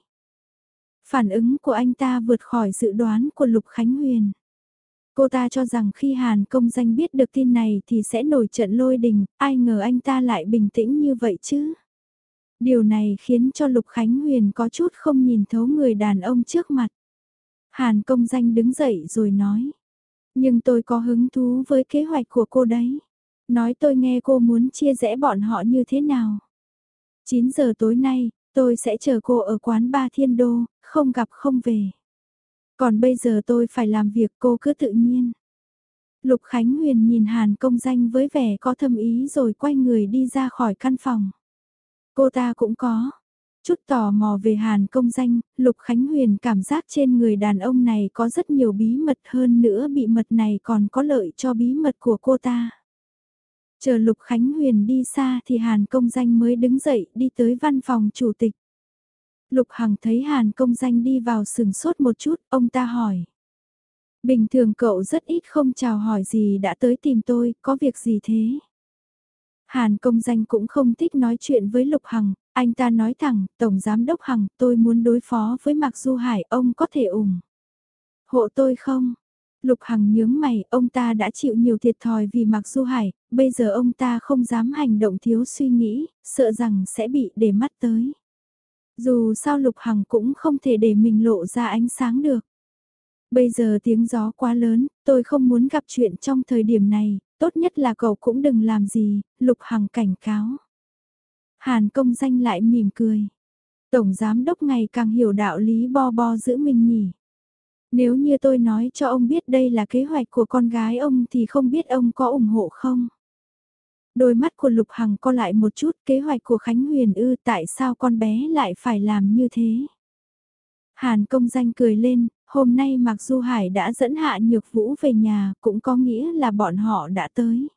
S1: Phản ứng của anh ta vượt khỏi dự đoán của Lục Khánh Huyền. Cô ta cho rằng khi Hàn công danh biết được tin này thì sẽ nổi trận lôi đình, ai ngờ anh ta lại bình tĩnh như vậy chứ. Điều này khiến cho Lục Khánh Huyền có chút không nhìn thấu người đàn ông trước mặt. Hàn công danh đứng dậy rồi nói. Nhưng tôi có hứng thú với kế hoạch của cô đấy. Nói tôi nghe cô muốn chia rẽ bọn họ như thế nào. 9 giờ tối nay, tôi sẽ chờ cô ở quán ba thiên đô, không gặp không về. Còn bây giờ tôi phải làm việc cô cứ tự nhiên. Lục Khánh Huyền nhìn Hàn công danh với vẻ có thâm ý rồi quay người đi ra khỏi căn phòng. Cô ta cũng có. Chút tò mò về Hàn công danh, Lục Khánh Huyền cảm giác trên người đàn ông này có rất nhiều bí mật hơn nữa bị mật này còn có lợi cho bí mật của cô ta. Chờ Lục Khánh Huyền đi xa thì Hàn công danh mới đứng dậy đi tới văn phòng chủ tịch. Lục Hằng thấy Hàn công danh đi vào sừng sốt một chút, ông ta hỏi. Bình thường cậu rất ít không chào hỏi gì đã tới tìm tôi, có việc gì thế? Hàn công danh cũng không thích nói chuyện với Lục Hằng, anh ta nói thẳng, Tổng Giám Đốc Hằng, tôi muốn đối phó với Mạc Du Hải, ông có thể ủng. Hộ tôi không? Lục Hằng nhướng mày, ông ta đã chịu nhiều thiệt thòi vì Mạc Du Hải, bây giờ ông ta không dám hành động thiếu suy nghĩ, sợ rằng sẽ bị để mắt tới. Dù sao Lục Hằng cũng không thể để mình lộ ra ánh sáng được. Bây giờ tiếng gió quá lớn, tôi không muốn gặp chuyện trong thời điểm này, tốt nhất là cậu cũng đừng làm gì, Lục Hằng cảnh cáo. Hàn công danh lại mỉm cười. Tổng giám đốc ngày càng hiểu đạo lý bo bo giữ mình nhỉ. Nếu như tôi nói cho ông biết đây là kế hoạch của con gái ông thì không biết ông có ủng hộ không? Đôi mắt của Lục Hằng co lại một chút kế hoạch của Khánh Huyền ư tại sao con bé lại phải làm như thế? Hàn công danh cười lên, hôm nay mặc Du Hải đã dẫn Hạ Nhược Vũ về nhà cũng có nghĩa là bọn họ đã tới.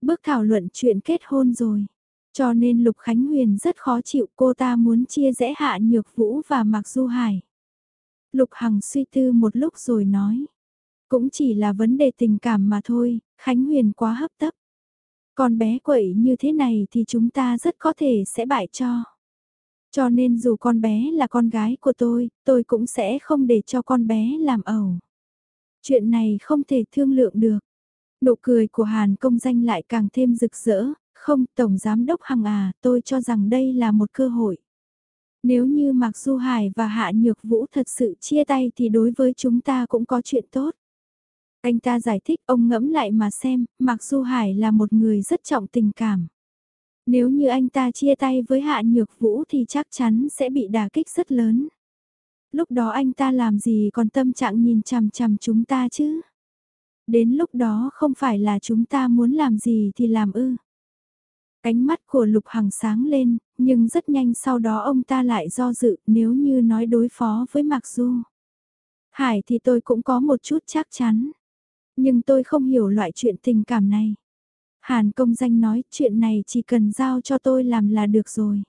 S1: Bước thảo luận chuyện kết hôn rồi. Cho nên Lục Khánh Huyền rất khó chịu cô ta muốn chia rẽ Hạ Nhược Vũ và Mạc Du Hải. Lục Hằng suy tư một lúc rồi nói. Cũng chỉ là vấn đề tình cảm mà thôi, Khánh Huyền quá hấp tấp. Con bé quậy như thế này thì chúng ta rất có thể sẽ bại cho. Cho nên dù con bé là con gái của tôi, tôi cũng sẽ không để cho con bé làm ẩu. Chuyện này không thể thương lượng được. Nụ cười của Hàn công danh lại càng thêm rực rỡ, không Tổng Giám Đốc Hằng à, tôi cho rằng đây là một cơ hội. Nếu như Mạc Du Hải và Hạ Nhược Vũ thật sự chia tay thì đối với chúng ta cũng có chuyện tốt. Anh ta giải thích ông ngẫm lại mà xem, Mạc Du Hải là một người rất trọng tình cảm. Nếu như anh ta chia tay với Hạ Nhược Vũ thì chắc chắn sẽ bị đả kích rất lớn. Lúc đó anh ta làm gì còn tâm trạng nhìn chằm chằm chúng ta chứ? Đến lúc đó không phải là chúng ta muốn làm gì thì làm ư. Cánh mắt của Lục Hằng sáng lên, nhưng rất nhanh sau đó ông ta lại do dự nếu như nói đối phó với Mạc Du. Hải thì tôi cũng có một chút chắc chắn. Nhưng tôi không hiểu loại chuyện tình cảm này. Hàn công danh nói chuyện này chỉ cần giao cho tôi làm là được rồi.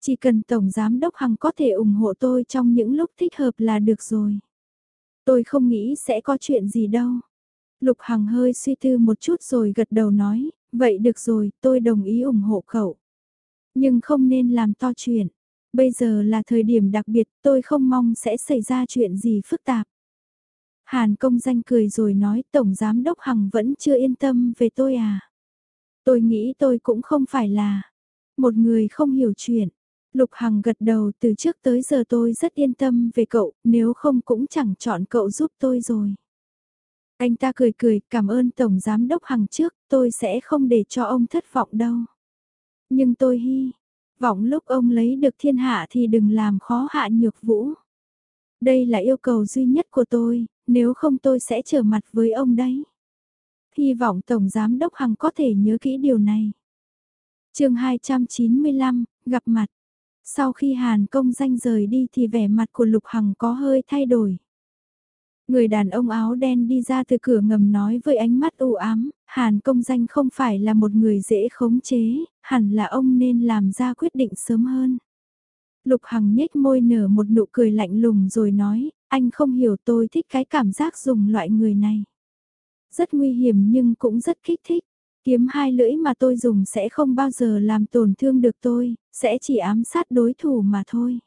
S1: Chỉ cần Tổng Giám Đốc Hằng có thể ủng hộ tôi trong những lúc thích hợp là được rồi. Tôi không nghĩ sẽ có chuyện gì đâu. Lục Hằng hơi suy tư một chút rồi gật đầu nói, vậy được rồi, tôi đồng ý ủng hộ cậu. Nhưng không nên làm to chuyện. Bây giờ là thời điểm đặc biệt, tôi không mong sẽ xảy ra chuyện gì phức tạp. Hàn công danh cười rồi nói Tổng Giám Đốc Hằng vẫn chưa yên tâm về tôi à. Tôi nghĩ tôi cũng không phải là một người không hiểu chuyện. Lục Hằng gật đầu từ trước tới giờ tôi rất yên tâm về cậu, nếu không cũng chẳng chọn cậu giúp tôi rồi. Anh ta cười cười, cảm ơn Tổng Giám Đốc Hằng trước, tôi sẽ không để cho ông thất vọng đâu. Nhưng tôi hy vọng lúc ông lấy được thiên hạ thì đừng làm khó hạ nhược vũ. Đây là yêu cầu duy nhất của tôi, nếu không tôi sẽ trở mặt với ông đấy. Hy vọng Tổng Giám Đốc Hằng có thể nhớ kỹ điều này. chương 295, gặp mặt. Sau khi Hàn công danh rời đi thì vẻ mặt của Lục Hằng có hơi thay đổi. Người đàn ông áo đen đi ra từ cửa ngầm nói với ánh mắt u ám, Hàn công danh không phải là một người dễ khống chế, hẳn là ông nên làm ra quyết định sớm hơn. Lục Hằng nhếch môi nở một nụ cười lạnh lùng rồi nói, anh không hiểu tôi thích cái cảm giác dùng loại người này. Rất nguy hiểm nhưng cũng rất kích thích. Kiếm hai lưỡi mà tôi dùng sẽ không bao giờ làm tổn thương được tôi, sẽ chỉ ám sát đối thủ mà thôi.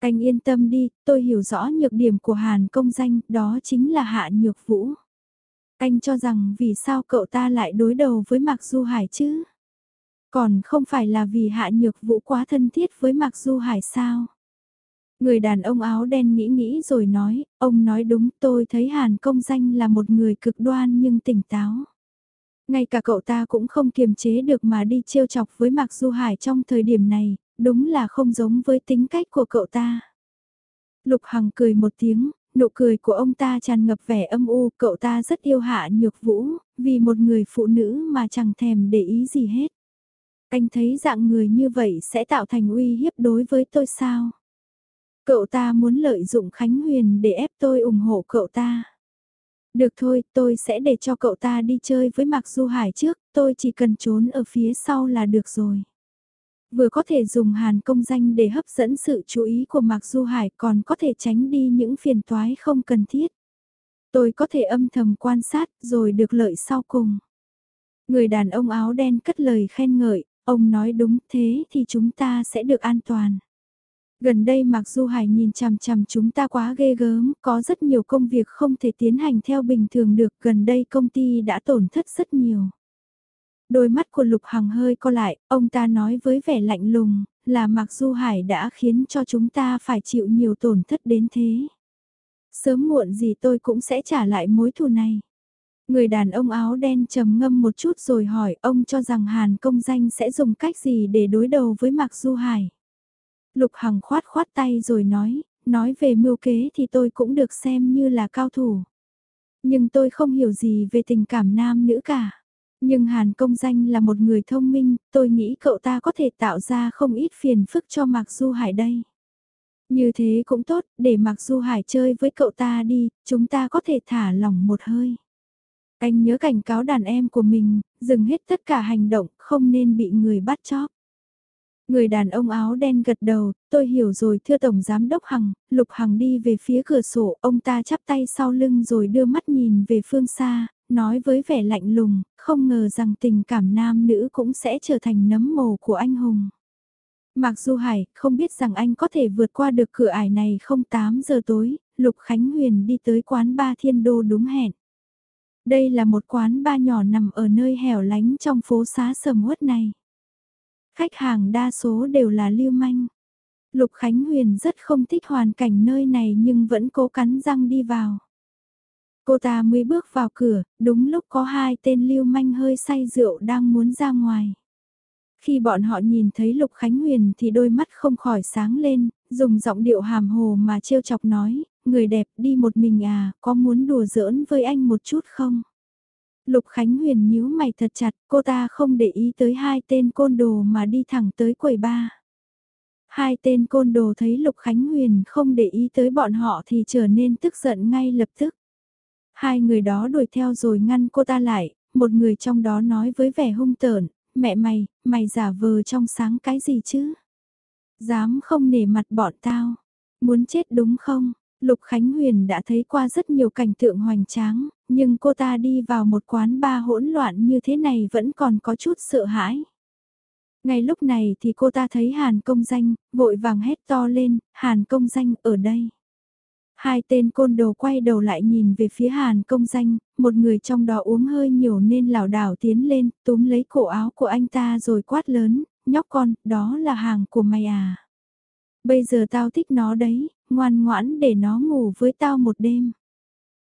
S1: Anh yên tâm đi, tôi hiểu rõ nhược điểm của Hàn công danh, đó chính là Hạ Nhược Vũ. Anh cho rằng vì sao cậu ta lại đối đầu với Mạc Du Hải chứ? Còn không phải là vì Hạ Nhược Vũ quá thân thiết với Mạc Du Hải sao? Người đàn ông áo đen nghĩ nghĩ rồi nói, ông nói đúng tôi thấy Hàn công danh là một người cực đoan nhưng tỉnh táo. Ngay cả cậu ta cũng không kiềm chế được mà đi trêu chọc với Mạc Du Hải trong thời điểm này, đúng là không giống với tính cách của cậu ta. Lục Hằng cười một tiếng, nụ cười của ông ta tràn ngập vẻ âm u, cậu ta rất yêu hạ nhược vũ, vì một người phụ nữ mà chẳng thèm để ý gì hết. Anh thấy dạng người như vậy sẽ tạo thành uy hiếp đối với tôi sao? Cậu ta muốn lợi dụng Khánh Huyền để ép tôi ủng hộ cậu ta. Được thôi, tôi sẽ để cho cậu ta đi chơi với Mạc Du Hải trước, tôi chỉ cần trốn ở phía sau là được rồi. Vừa có thể dùng hàn công danh để hấp dẫn sự chú ý của Mạc Du Hải còn có thể tránh đi những phiền toái không cần thiết. Tôi có thể âm thầm quan sát rồi được lợi sau cùng. Người đàn ông áo đen cất lời khen ngợi, ông nói đúng thế thì chúng ta sẽ được an toàn. Gần đây Mạc Du Hải nhìn chằm chằm chúng ta quá ghê gớm, có rất nhiều công việc không thể tiến hành theo bình thường được, gần đây công ty đã tổn thất rất nhiều. Đôi mắt của Lục Hằng hơi co lại, ông ta nói với vẻ lạnh lùng, là Mạc Du Hải đã khiến cho chúng ta phải chịu nhiều tổn thất đến thế. Sớm muộn gì tôi cũng sẽ trả lại mối thù này. Người đàn ông áo đen trầm ngâm một chút rồi hỏi ông cho rằng Hàn công danh sẽ dùng cách gì để đối đầu với Mạc Du Hải. Lục Hằng khoát khoát tay rồi nói, nói về mưu kế thì tôi cũng được xem như là cao thủ. Nhưng tôi không hiểu gì về tình cảm nam nữ cả. Nhưng Hàn công danh là một người thông minh, tôi nghĩ cậu ta có thể tạo ra không ít phiền phức cho Mạc Du Hải đây. Như thế cũng tốt, để Mạc Du Hải chơi với cậu ta đi, chúng ta có thể thả lỏng một hơi. Anh nhớ cảnh cáo đàn em của mình, dừng hết tất cả hành động, không nên bị người bắt chóp. Người đàn ông áo đen gật đầu, tôi hiểu rồi thưa Tổng Giám Đốc Hằng, Lục Hằng đi về phía cửa sổ, ông ta chắp tay sau lưng rồi đưa mắt nhìn về phương xa, nói với vẻ lạnh lùng, không ngờ rằng tình cảm nam nữ cũng sẽ trở thành nấm mồ của anh hùng. Mặc dù Hải không biết rằng anh có thể vượt qua được cửa ải này không 8 giờ tối, Lục Khánh Huyền đi tới quán ba thiên đô đúng hẹn. Đây là một quán ba nhỏ nằm ở nơi hẻo lánh trong phố xá sầm uất này. Khách hàng đa số đều là lưu manh. Lục Khánh Huyền rất không thích hoàn cảnh nơi này nhưng vẫn cố cắn răng đi vào. Cô ta mới bước vào cửa, đúng lúc có hai tên lưu manh hơi say rượu đang muốn ra ngoài. Khi bọn họ nhìn thấy Lục Khánh Huyền thì đôi mắt không khỏi sáng lên, dùng giọng điệu hàm hồ mà trêu chọc nói, người đẹp đi một mình à, có muốn đùa giỡn với anh một chút không? Lục Khánh Huyền nhíu mày thật chặt, cô ta không để ý tới hai tên côn đồ mà đi thẳng tới quầy ba. Hai tên côn đồ thấy Lục Khánh Huyền không để ý tới bọn họ thì trở nên tức giận ngay lập tức. Hai người đó đuổi theo rồi ngăn cô ta lại, một người trong đó nói với vẻ hung tợn, mẹ mày, mày giả vờ trong sáng cái gì chứ? Dám không nể mặt bọn tao, muốn chết đúng không? Lục Khánh Huyền đã thấy qua rất nhiều cảnh tượng hoành tráng, nhưng cô ta đi vào một quán ba hỗn loạn như thế này vẫn còn có chút sợ hãi. Ngay lúc này thì cô ta thấy Hàn công danh, vội vàng hét to lên, Hàn công danh ở đây. Hai tên côn đồ quay đầu lại nhìn về phía Hàn công danh, một người trong đó uống hơi nhiều nên lảo đảo tiến lên, túm lấy cổ áo của anh ta rồi quát lớn, nhóc con, đó là hàng của mày à. Bây giờ tao thích nó đấy, ngoan ngoãn để nó ngủ với tao một đêm.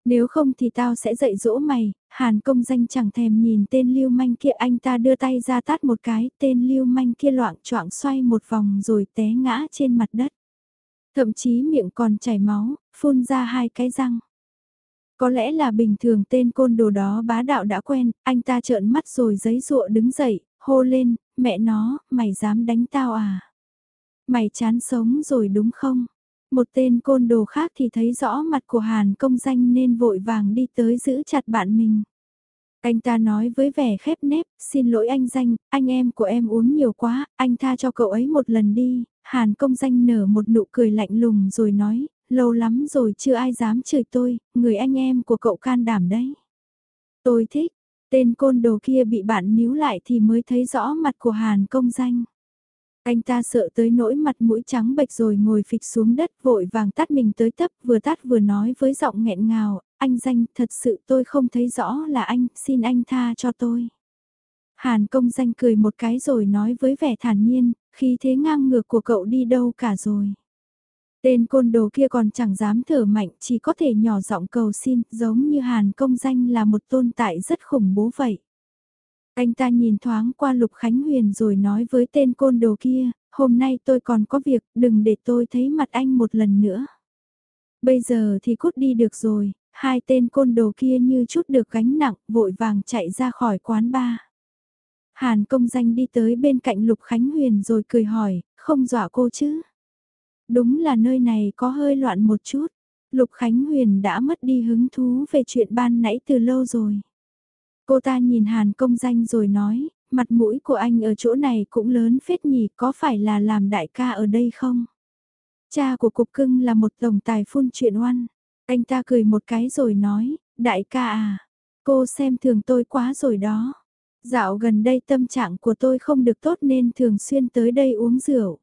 S1: Nếu không thì tao sẽ dạy dỗ mày, Hàn công danh chẳng thèm nhìn tên lưu manh kia anh ta đưa tay ra tát một cái, tên lưu manh kia loạn choạng xoay một vòng rồi té ngã trên mặt đất. Thậm chí miệng còn chảy máu, phun ra hai cái răng. Có lẽ là bình thường tên côn đồ đó bá đạo đã quen, anh ta trợn mắt rồi giấy rụa đứng dậy, hô lên, mẹ nó, mày dám đánh tao à? Mày chán sống rồi đúng không? Một tên côn đồ khác thì thấy rõ mặt của Hàn công danh nên vội vàng đi tới giữ chặt bạn mình. Anh ta nói với vẻ khép nép, xin lỗi anh danh, anh em của em uống nhiều quá, anh tha cho cậu ấy một lần đi. Hàn công danh nở một nụ cười lạnh lùng rồi nói, lâu lắm rồi chưa ai dám chửi tôi, người anh em của cậu can đảm đấy. Tôi thích, tên côn đồ kia bị bạn níu lại thì mới thấy rõ mặt của Hàn công danh. Anh ta sợ tới nỗi mặt mũi trắng bệch rồi ngồi phịch xuống đất vội vàng tắt mình tới tấp vừa tắt vừa nói với giọng nghẹn ngào, anh danh thật sự tôi không thấy rõ là anh, xin anh tha cho tôi. Hàn công danh cười một cái rồi nói với vẻ thản nhiên, khi thế ngang ngược của cậu đi đâu cả rồi. Tên côn đồ kia còn chẳng dám thở mạnh, chỉ có thể nhỏ giọng cầu xin, giống như Hàn công danh là một tồn tại rất khủng bố vậy. Anh ta nhìn thoáng qua Lục Khánh Huyền rồi nói với tên côn đồ kia, hôm nay tôi còn có việc, đừng để tôi thấy mặt anh một lần nữa. Bây giờ thì cút đi được rồi, hai tên côn đồ kia như chút được gánh nặng, vội vàng chạy ra khỏi quán bar. Hàn công danh đi tới bên cạnh Lục Khánh Huyền rồi cười hỏi, không dọa cô chứ? Đúng là nơi này có hơi loạn một chút. Lục Khánh Huyền đã mất đi hứng thú về chuyện ban nãy từ lâu rồi. Cô ta nhìn Hàn công danh rồi nói, mặt mũi của anh ở chỗ này cũng lớn phết nhỉ, có phải là làm đại ca ở đây không? Cha của cục cưng là một tổng tài phun chuyện oan. Anh ta cười một cái rồi nói, đại ca à, cô xem thường tôi quá rồi đó. Dạo gần đây tâm trạng của tôi không được tốt nên thường xuyên tới đây uống rượu.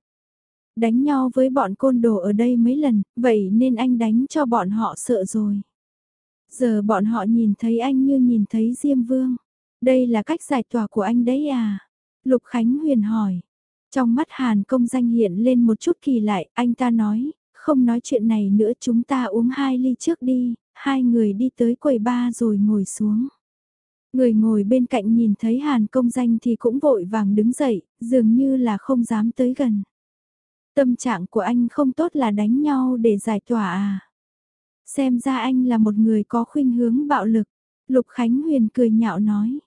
S1: Đánh nhau với bọn côn đồ ở đây mấy lần, vậy nên anh đánh cho bọn họ sợ rồi. Giờ bọn họ nhìn thấy anh như nhìn thấy Diêm Vương. Đây là cách giải tỏa của anh đấy à? Lục Khánh Huyền hỏi. Trong mắt Hàn công danh hiện lên một chút kỳ lại, anh ta nói, không nói chuyện này nữa chúng ta uống hai ly trước đi, hai người đi tới quầy ba rồi ngồi xuống. Người ngồi bên cạnh nhìn thấy Hàn công danh thì cũng vội vàng đứng dậy, dường như là không dám tới gần. Tâm trạng của anh không tốt là đánh nhau để giải tỏa à. Xem ra anh là một người có khuynh hướng bạo lực. Lục Khánh Huyền cười nhạo nói.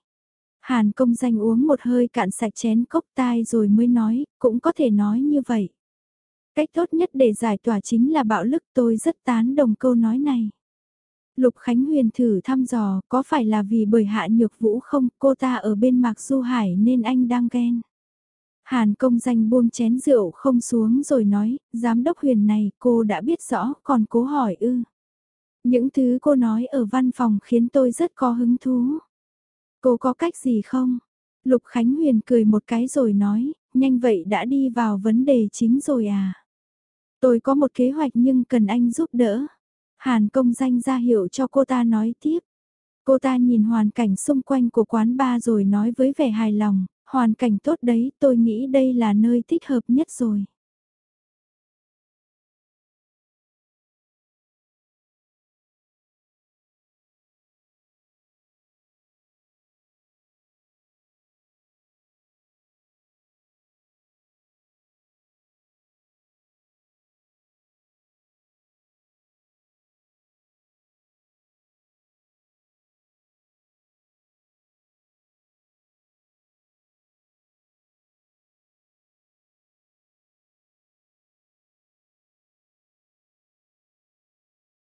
S1: Hàn công danh uống một hơi cạn sạch chén cốc tai rồi mới nói, cũng có thể nói như vậy. Cách tốt nhất để giải tỏa chính là bạo lực tôi rất tán đồng câu nói này. Lục Khánh Huyền thử thăm dò có phải là vì bởi hạ nhược vũ không cô ta ở bên Mạc Du Hải nên anh đang ghen. Hàn công danh buông chén rượu không xuống rồi nói, giám đốc huyền này cô đã biết rõ còn cố hỏi ư. Những thứ cô nói ở văn phòng khiến tôi rất có hứng thú. Cô có cách gì không? Lục Khánh Huyền cười một cái rồi nói, nhanh vậy đã đi vào vấn đề chính rồi à? Tôi có một kế hoạch nhưng cần anh giúp đỡ. Hàn công danh ra hiệu cho cô ta nói tiếp. Cô ta nhìn hoàn cảnh xung quanh của quán bar rồi nói với vẻ hài lòng, hoàn cảnh tốt đấy tôi nghĩ đây là nơi thích hợp nhất rồi.